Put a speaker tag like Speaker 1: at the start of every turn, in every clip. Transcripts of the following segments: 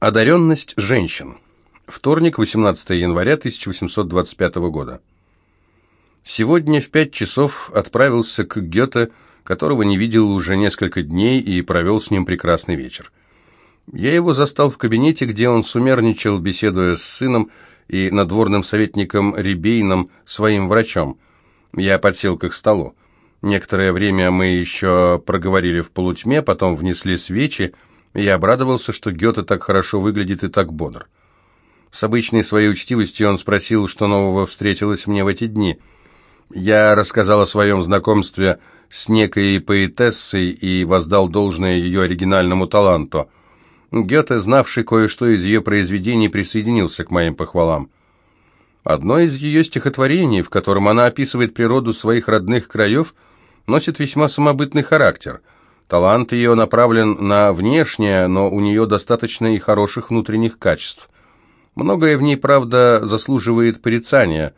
Speaker 1: Одаренность женщин. Вторник, 18 января 1825 года. Сегодня в пять часов отправился к Гёте, которого не видел уже несколько дней и провел с ним прекрасный вечер. Я его застал в кабинете, где он сумерничал, беседуя с сыном и надворным советником Рибейном, своим врачом. Я подсел к их столу. Некоторое время мы еще проговорили в полутьме, потом внесли свечи, я обрадовался, что Гёте так хорошо выглядит и так бодр. С обычной своей учтивостью он спросил, что нового встретилось мне в эти дни. Я рассказал о своем знакомстве с некой поэтессой и воздал должное ее оригинальному таланту. Гёте, знавший кое-что из ее произведений, присоединился к моим похвалам. Одно из ее стихотворений, в котором она описывает природу своих родных краев, носит весьма самобытный характер – Талант ее направлен на внешнее, но у нее достаточно и хороших внутренних качеств. Многое в ней, правда, заслуживает порицания,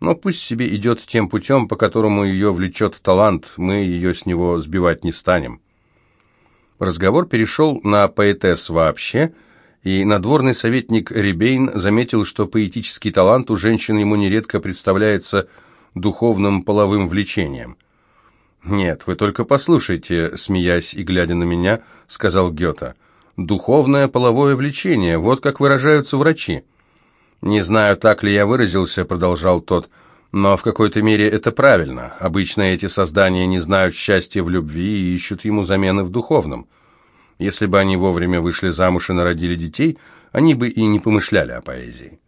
Speaker 1: но пусть себе идет тем путем, по которому ее влечет талант, мы ее с него сбивать не станем. Разговор перешел на поэтесс вообще, и надворный советник Рибейн заметил, что поэтический талант у женщин ему нередко представляется духовным половым влечением. «Нет, вы только послушайте», — смеясь и глядя на меня, — сказал Гёте. «Духовное половое влечение, вот как выражаются врачи». «Не знаю, так ли я выразился», — продолжал тот, — «но в какой-то мере это правильно. Обычно эти создания не знают счастья в любви и ищут ему замены в духовном. Если бы они вовремя вышли замуж и народили детей, они бы и не помышляли о поэзии».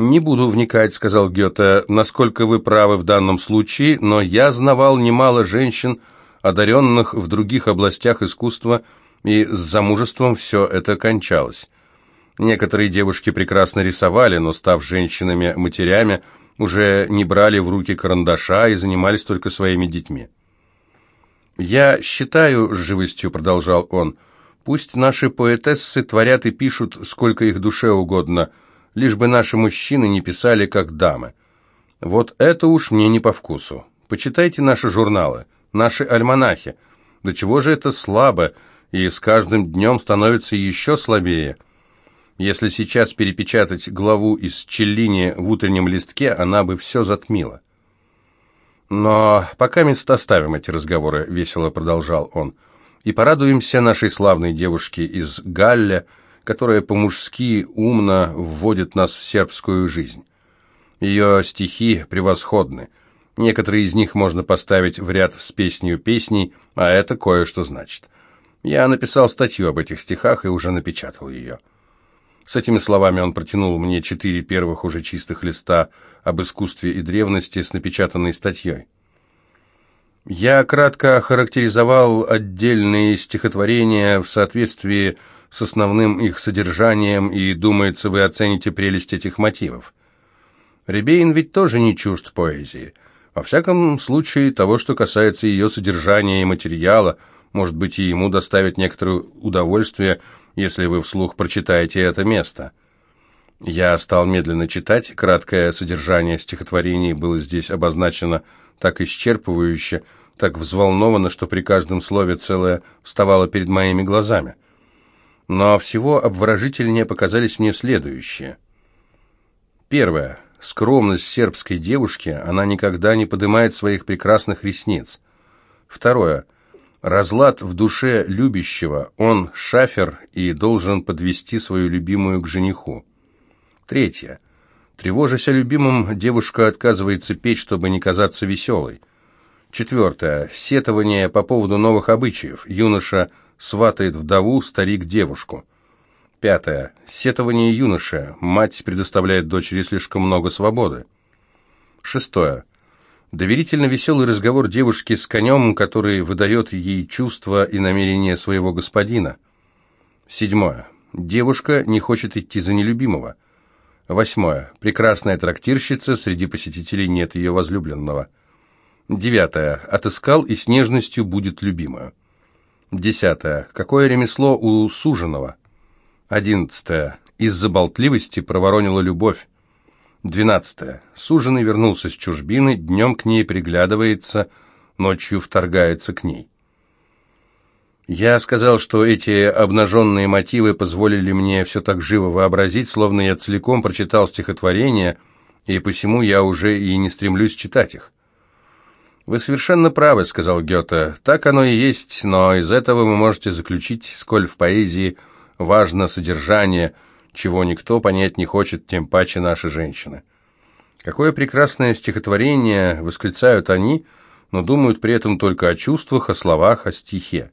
Speaker 1: «Не буду вникать», — сказал Гёте, — «насколько вы правы в данном случае, но я знавал немало женщин, одаренных в других областях искусства, и с замужеством все это кончалось. Некоторые девушки прекрасно рисовали, но, став женщинами-матерями, уже не брали в руки карандаша и занимались только своими детьми. «Я считаю, — с живостью продолжал он, — пусть наши поэтессы творят и пишут, сколько их душе угодно, — лишь бы наши мужчины не писали как дамы. Вот это уж мне не по вкусу. Почитайте наши журналы, наши альманахи. До чего же это слабо, и с каждым днем становится еще слабее. Если сейчас перепечатать главу из Челлини в утреннем листке, она бы все затмила. Но пока мест оставим эти разговоры, весело продолжал он, и порадуемся нашей славной девушке из Галля, которая по-мужски умно вводит нас в сербскую жизнь. Ее стихи превосходны. Некоторые из них можно поставить в ряд с песнью песней, а это кое-что значит. Я написал статью об этих стихах и уже напечатал ее. С этими словами он протянул мне четыре первых уже чистых листа об искусстве и древности с напечатанной статьей. Я кратко охарактеризовал отдельные стихотворения в соответствии с основным их содержанием, и, думается, вы оцените прелесть этих мотивов. Ребейн ведь тоже не чужд поэзии. Во всяком случае, того, что касается ее содержания и материала, может быть, и ему доставит некоторое удовольствие, если вы вслух прочитаете это место. Я стал медленно читать, краткое содержание стихотворений было здесь обозначено так исчерпывающе, так взволнованно, что при каждом слове целое вставало перед моими глазами. Но всего обворожительнее показались мне следующие. Первое. Скромность сербской девушки, она никогда не поднимает своих прекрасных ресниц. Второе. Разлад в душе любящего, он шафер и должен подвести свою любимую к жениху. Третье. Тревожась о любимом, девушка отказывается петь, чтобы не казаться веселой. Четвертое. Сетование по поводу новых обычаев. Юноша сватает вдову, старик девушку. Пятое. Сетование юноши. Мать предоставляет дочери слишком много свободы. Шестое. Доверительно веселый разговор девушки с конем, который выдает ей чувства и намерения своего господина. Седьмое. Девушка не хочет идти за нелюбимого. Восьмое. Прекрасная трактирщица, среди посетителей нет ее возлюбленного. Девятое. Отыскал и с нежностью будет любимую. Десятое. Какое ремесло у суженого? Одиннадцатое. Из-за болтливости проворонила любовь. Двенадцатое. Суженый вернулся с чужбины, днем к ней приглядывается, ночью вторгается к ней. Я сказал, что эти обнаженные мотивы позволили мне все так живо вообразить, словно я целиком прочитал стихотворение, и посему я уже и не стремлюсь читать их. «Вы совершенно правы», — сказал Гёте. «Так оно и есть, но из этого вы можете заключить, сколь в поэзии важно содержание, чего никто понять не хочет, тем паче наши женщины. Какое прекрасное стихотворение восклицают они, но думают при этом только о чувствах, о словах, о стихе.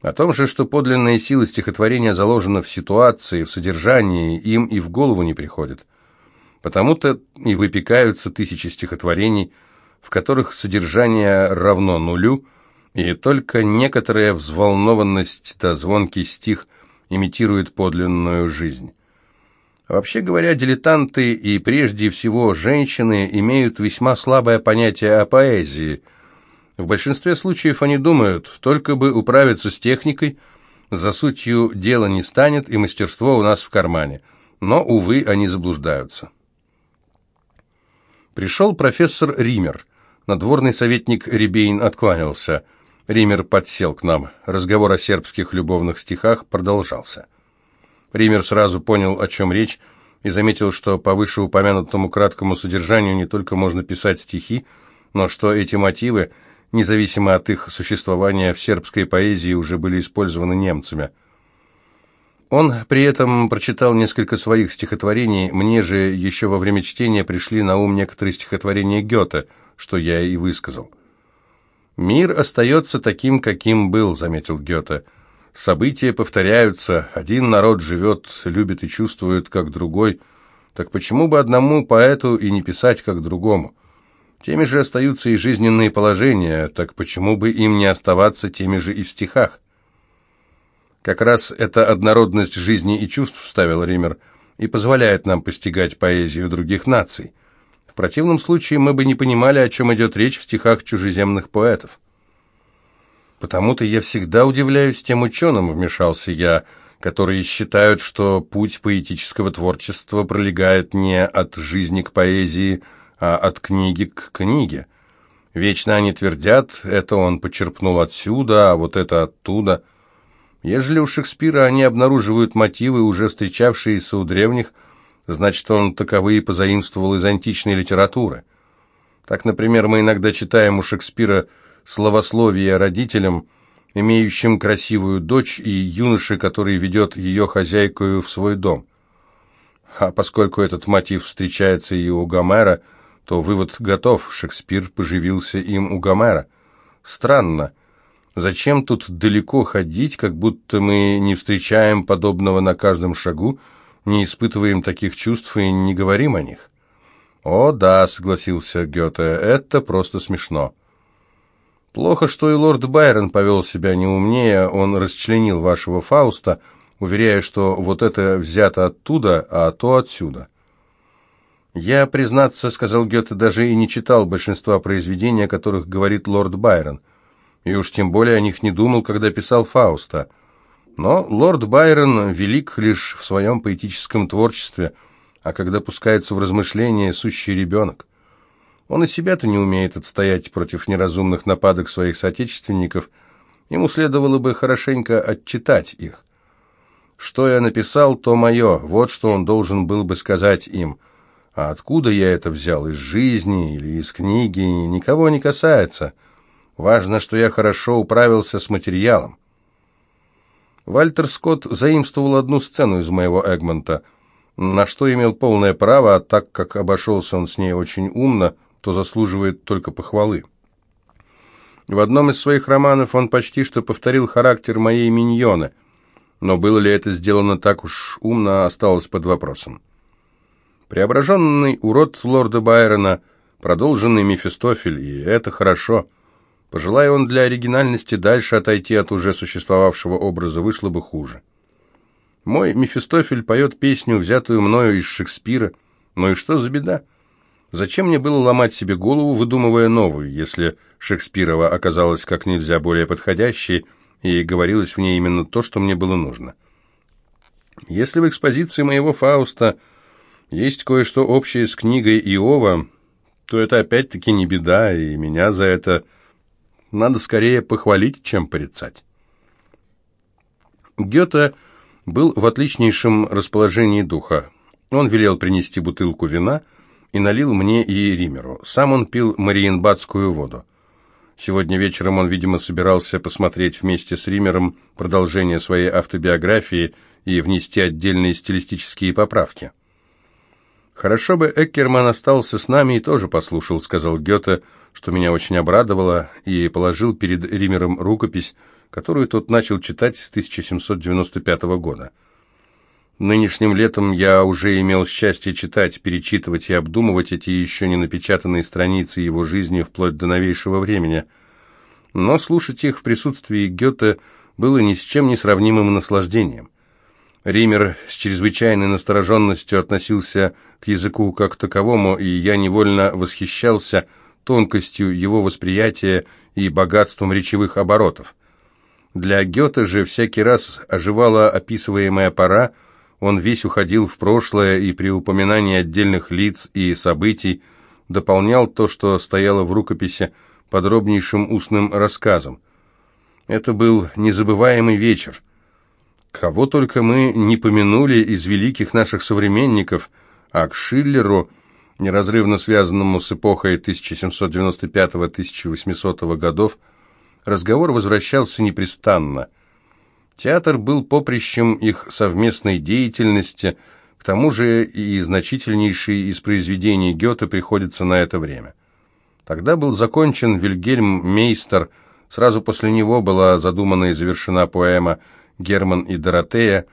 Speaker 1: О том же, что подлинная сила стихотворения заложена в ситуации, в содержании, им и в голову не приходит. Потому-то и выпекаются тысячи стихотворений, в которых содержание равно нулю, и только некоторая взволнованность да звонкий стих имитирует подлинную жизнь. Вообще говоря, дилетанты и прежде всего женщины имеют весьма слабое понятие о поэзии – в большинстве случаев они думают, только бы управиться с техникой, за сутью дела не станет, и мастерство у нас в кармане. Но, увы, они заблуждаются. Пришел профессор Ример. Надворный советник Рибейн откланялся. Ример подсел к нам. Разговор о сербских любовных стихах продолжался. Ример сразу понял, о чем речь, и заметил, что по вышеупомянутому краткому содержанию не только можно писать стихи, но что эти мотивы – независимо от их существования, в сербской поэзии уже были использованы немцами. Он при этом прочитал несколько своих стихотворений, мне же еще во время чтения пришли на ум некоторые стихотворения Гёте, что я и высказал. «Мир остается таким, каким был», — заметил Гёте. «События повторяются, один народ живет, любит и чувствует, как другой. Так почему бы одному поэту и не писать, как другому?» Теми же остаются и жизненные положения, так почему бы им не оставаться теми же и в стихах? Как раз эта однородность жизни и чувств, ставил Ример, и позволяет нам постигать поэзию других наций. Противном случае мы бы не понимали, о чем идет речь в стихах чужеземных поэтов. «Потому-то я всегда удивляюсь тем ученым», — вмешался я, которые считают, что путь поэтического творчества пролегает не от жизни к поэзии, а от книги к книге. Вечно они твердят, это он почерпнул отсюда, а вот это оттуда. Ежели у Шекспира они обнаруживают мотивы, уже встречавшиеся у древних, значит, он таковые позаимствовал из античной литературы. Так, например, мы иногда читаем у Шекспира словословие родителям, имеющим красивую дочь, и юноше, который ведет ее хозяйкою в свой дом. А поскольку этот мотив встречается и у Гомера – то вывод готов, Шекспир поживился им у Гомера. Странно. Зачем тут далеко ходить, как будто мы не встречаем подобного на каждом шагу, не испытываем таких чувств и не говорим о них? «О, да», — согласился Гёте, — «это просто смешно». Плохо, что и лорд Байрон повел себя неумнее, он расчленил вашего Фауста, уверяя, что вот это взято оттуда, а то отсюда. Я, признаться, сказал Гёте, даже и не читал большинства произведений, о которых говорит лорд Байрон, и уж тем более о них не думал, когда писал Фауста. Но лорд Байрон велик лишь в своем поэтическом творчестве, а когда пускается в размышления, сущий ребенок. Он и себя-то не умеет отстоять против неразумных нападок своих соотечественников, ему следовало бы хорошенько отчитать их. Что я написал, то мое, вот что он должен был бы сказать им – а откуда я это взял, из жизни или из книги, никого не касается. Важно, что я хорошо управился с материалом. Вальтер Скотт заимствовал одну сцену из моего Эгмонта, на что имел полное право, а так как обошелся он с ней очень умно, то заслуживает только похвалы. В одном из своих романов он почти что повторил характер моей миньоны, но было ли это сделано так уж умно, осталось под вопросом. Преображенный урод лорда Байрона, продолженный Мефистофель, и это хорошо. Пожелая он для оригинальности дальше отойти от уже существовавшего образа, вышло бы хуже. Мой Мефистофель поет песню, взятую мною из Шекспира. Ну и что за беда? Зачем мне было ломать себе голову, выдумывая новую, если Шекспирова оказалась как нельзя более подходящей, и говорилось в ней именно то, что мне было нужно? Если в экспозиции моего Фауста есть кое-что общее с книгой Иова, то это опять-таки не беда, и меня за это надо скорее похвалить, чем порицать. Гёте был в отличнейшем расположении духа. Он велел принести бутылку вина и налил мне и Римеру. Сам он пил мариенбадскую воду. Сегодня вечером он, видимо, собирался посмотреть вместе с Римером продолжение своей автобиографии и внести отдельные стилистические поправки. «Хорошо бы Эккерман остался с нами и тоже послушал», — сказал Гёте, что меня очень обрадовало, и положил перед Римером рукопись, которую тот начал читать с 1795 года. Нынешним летом я уже имел счастье читать, перечитывать и обдумывать эти еще не напечатанные страницы его жизни вплоть до новейшего времени. Но слушать их в присутствии Гёте было ни с чем не сравнимым наслаждением. Ример с чрезвычайной настороженностью относился к языку как таковому, и я невольно восхищался тонкостью его восприятия и богатством речевых оборотов. Для Гёте же всякий раз оживала описываемая пора, он весь уходил в прошлое и при упоминании отдельных лиц и событий дополнял то, что стояло в рукописи, подробнейшим устным рассказом. Это был незабываемый вечер. Кого только мы не помянули из великих наших современников, а к Шиллеру, неразрывно связанному с эпохой 1795-1800 годов, разговор возвращался непрестанно. Театр был поприщем их совместной деятельности, к тому же и значительнейший из произведений Гёте приходится на это время. Тогда был закончен Вильгельм Мейстер, сразу после него была задумана и завершена поэма Герман и Доротея.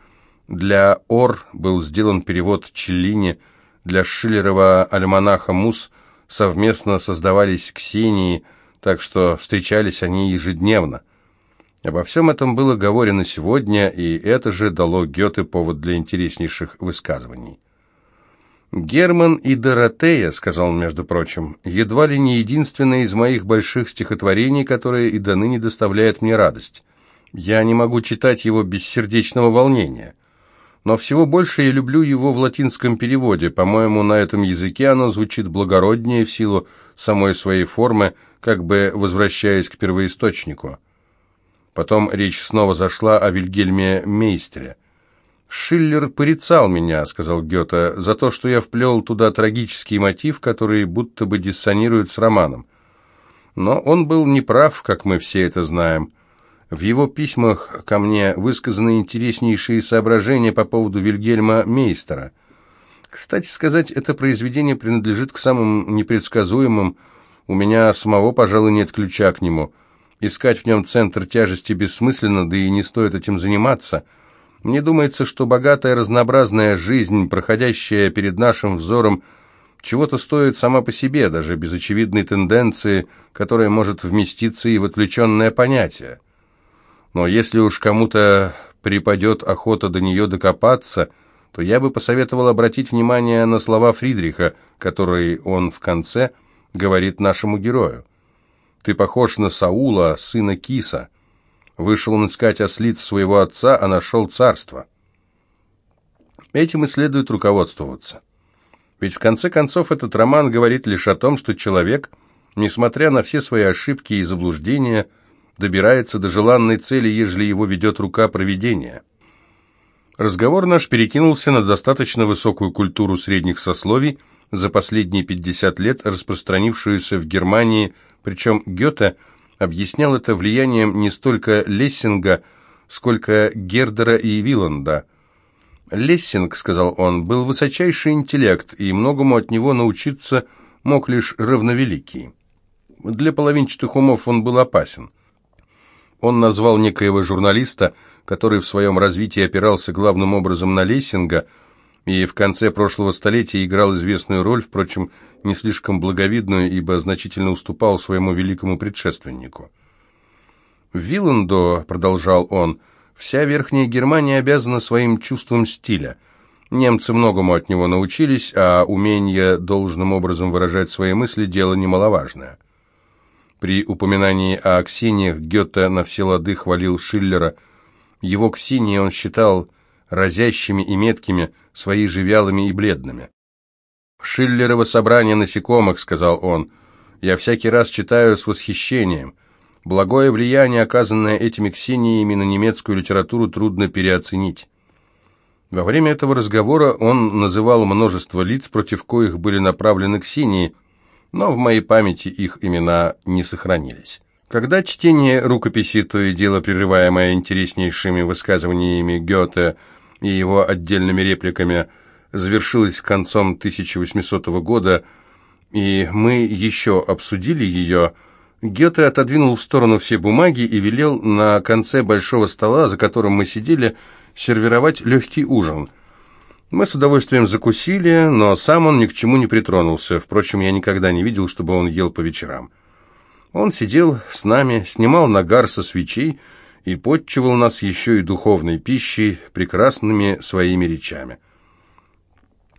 Speaker 1: Для Ор был сделан перевод Челлини, для Шиллерова альманаха «Мус» совместно создавались Ксении, так что встречались они ежедневно. Обо всем этом было говорено сегодня, и это же дало Гёте повод для интереснейших высказываний. «Герман и Доротея», — сказал он, между прочим, — «едва ли не единственное из моих больших стихотворений, которое и до ныне доставляет мне радость. Я не могу читать его без сердечного волнения. Но всего больше я люблю его в латинском переводе. По-моему, на этом языке оно звучит благороднее в силу самой своей формы, как бы возвращаясь к первоисточнику. Потом речь снова зашла о Вильгельме Мейстере. «Шиллер порицал меня», — сказал Гёте, — «за то, что я вплел туда трагический мотив, который будто бы диссонирует с романом. Но он был неправ, как мы все это знаем». В его письмах ко мне высказаны интереснейшие соображения по поводу Вильгельма Мейстера. Кстати сказать, это произведение принадлежит к самым непредсказуемым. У меня самого, пожалуй, нет ключа к нему. Искать в нем центр тяжести бессмысленно, да и не стоит этим заниматься. Мне думается, что богатая разнообразная жизнь, проходящая перед нашим взором, чего-то стоит сама по себе, даже без очевидной тенденции, которая может вместиться и в отвлеченное понятие. Но если уж кому-то припадет охота до нее докопаться, то я бы посоветовал обратить внимание на слова Фридриха, которые он в конце говорит нашему герою. «Ты похож на Саула, сына Киса. Вышел он искать ослиц своего отца, а нашел царство». Этим и следует руководствоваться. Ведь в конце концов этот роман говорит лишь о том, что человек, несмотря на все свои ошибки и заблуждения, – добирается до желанной цели, ежели его ведет рука провидения. Разговор наш перекинулся на достаточно высокую культуру средних сословий, за последние 50 лет распространившуюся в Германии, причем Гёте объяснял это влиянием не столько Лессинга, сколько Гердера и Виланда. «Лессинг, — сказал он, — был высочайший интеллект, и многому от него научиться мог лишь равновеликий. Для половинчатых умов он был опасен. Он назвал некоего журналиста, который в своем развитии опирался главным образом на Лессинга и в конце прошлого столетия играл известную роль, впрочем, не слишком благовидную, ибо значительно уступал своему великому предшественнику. «В Вилландо», — продолжал он, — «вся Верхняя Германия обязана своим чувством стиля». Немцы многому от него научились, а умение должным образом выражать свои мысли – дело немаловажное. При упоминании о Ксениях Гёте на все лады хвалил Шиллера. Его Ксении он считал разящими и меткими, свои же вялыми и бледными. «Шиллерово собрание насекомых», — сказал он, — «я всякий раз читаю с восхищением. Благое влияние, оказанное этими Ксениями на немецкую литературу, трудно переоценить. Во время этого разговора он называл множество лиц, против коих были направлены Ксении, но в моей памяти их имена не сохранились. Когда чтение рукописи, то и дело прерываемое интереснейшими высказываниями Гёте и его отдельными репликами, завершилось концом 1800 года, и мы еще обсудили ее, Гёте отодвинул в сторону все бумаги и велел на конце большого стола, за которым мы сидели, сервировать легкий ужин. Мы с удовольствием закусили, но сам он ни к чему не притронулся. Впрочем, я никогда не видел, чтобы он ел по вечерам. Он сидел с нами, снимал нагар со свечей и подчивал нас еще и духовной пищей, прекрасными своими речами.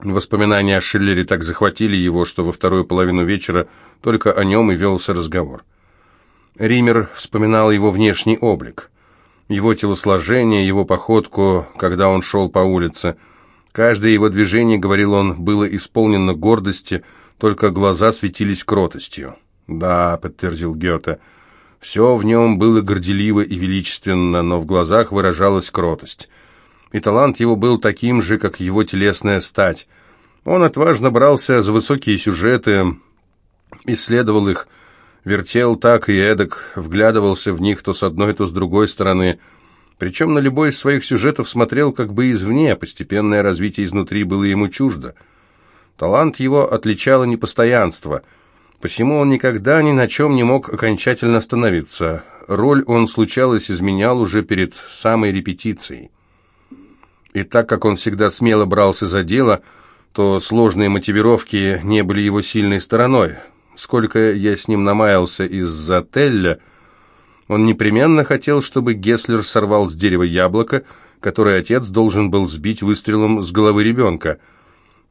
Speaker 1: Воспоминания о Шиллере так захватили его, что во вторую половину вечера только о нем и велся разговор. Ример вспоминал его внешний облик, его телосложение, его походку, когда он шел по улице. Каждое его движение, говорил он, было исполнено гордости, только глаза светились кротостью. «Да», — подтвердил Гёте, — «все в нем было горделиво и величественно, но в глазах выражалась кротость. И талант его был таким же, как его телесная стать. Он отважно брался за высокие сюжеты, исследовал их, вертел так и эдак, вглядывался в них то с одной, то с другой стороны». Причем на любой из своих сюжетов смотрел как бы извне, постепенное развитие изнутри было ему чуждо. Талант его отличало непостоянство – Посему он никогда ни на чем не мог окончательно остановиться. Роль он, случалось, изменял уже перед самой репетицией. И так как он всегда смело брался за дело, то сложные мотивировки не были его сильной стороной. Сколько я с ним намаялся из-за Телля, он непременно хотел, чтобы Гесслер сорвал с дерева яблоко, которое отец должен был сбить выстрелом с головы ребенка –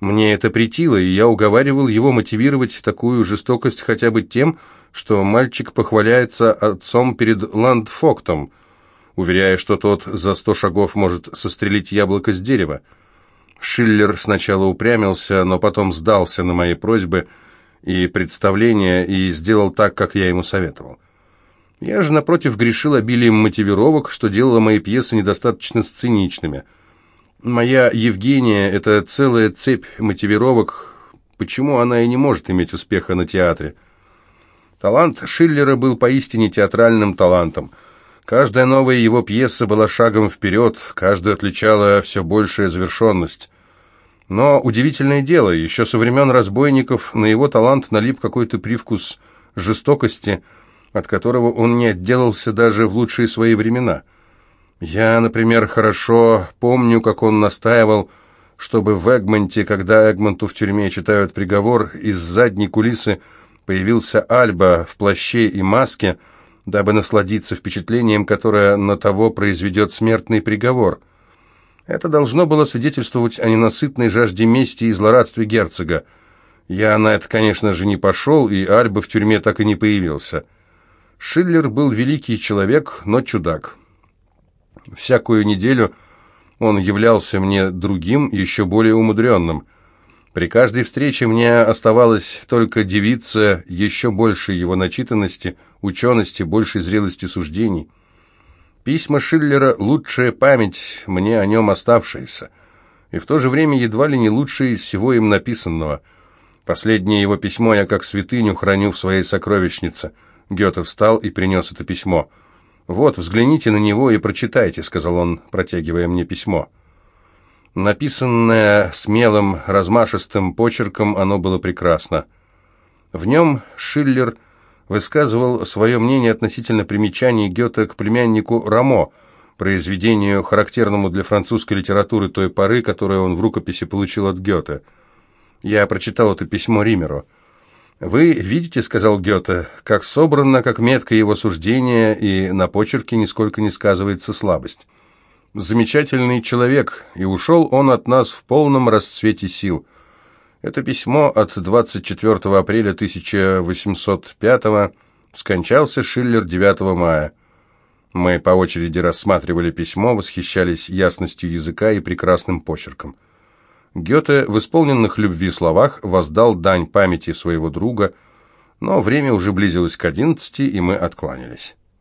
Speaker 1: мне это претило, и я уговаривал его мотивировать такую жестокость хотя бы тем, что мальчик похваляется отцом перед Ландфоктом, уверяя, что тот за сто шагов может сострелить яблоко с дерева. Шиллер сначала упрямился, но потом сдался на мои просьбы и представления и сделал так, как я ему советовал. Я же, напротив, грешил обилием мотивировок, что делало мои пьесы недостаточно сценичными – Моя Евгения – это целая цепь мотивировок, почему она и не может иметь успеха на театре. Талант Шиллера был поистине театральным талантом. Каждая новая его пьеса была шагом вперед, каждую отличала все большая завершенность. Но удивительное дело, еще со времен «Разбойников» на его талант налип какой-то привкус жестокости, от которого он не отделался даже в лучшие свои времена – я, например, хорошо помню, как он настаивал, чтобы в Эгмонте, когда Эгмонту в тюрьме читают приговор, из задней кулисы появился Альба в плаще и маске, дабы насладиться впечатлением, которое на того произведет смертный приговор. Это должно было свидетельствовать о ненасытной жажде мести и злорадстве герцога. Я на это, конечно же, не пошел, и Альба в тюрьме так и не появился. Шиллер был великий человек, но чудак. Всякую неделю он являлся мне другим, еще более умудренным. При каждой встрече мне оставалось только дивиться еще большей его начитанности, учености, большей зрелости суждений. Письма Шиллера — лучшая память, мне о нем оставшаяся, и в то же время едва ли не лучшее из всего им написанного. Последнее его письмо я как святыню храню в своей сокровищнице. Гёте встал и принес это письмо — «Вот, взгляните на него и прочитайте», — сказал он, протягивая мне письмо. Написанное смелым, размашистым почерком, оно было прекрасно. В нем Шиллер высказывал свое мнение относительно примечаний Гёте к племяннику Рамо, произведению, характерному для французской литературы той поры, которое он в рукописи получил от Гёте. Я прочитал это письмо Римеру. «Вы видите, — сказал Гёте, — как собрано, как метко его суждение, и на почерке нисколько не сказывается слабость. Замечательный человек, и ушел он от нас в полном расцвете сил. Это письмо от 24 апреля 1805 скончался Шиллер 9 мая. Мы по очереди рассматривали письмо, восхищались ясностью языка и прекрасным почерком. Гёте в исполненных любви словах воздал дань памяти своего друга, но время уже близилось к одиннадцати, и мы откланялись.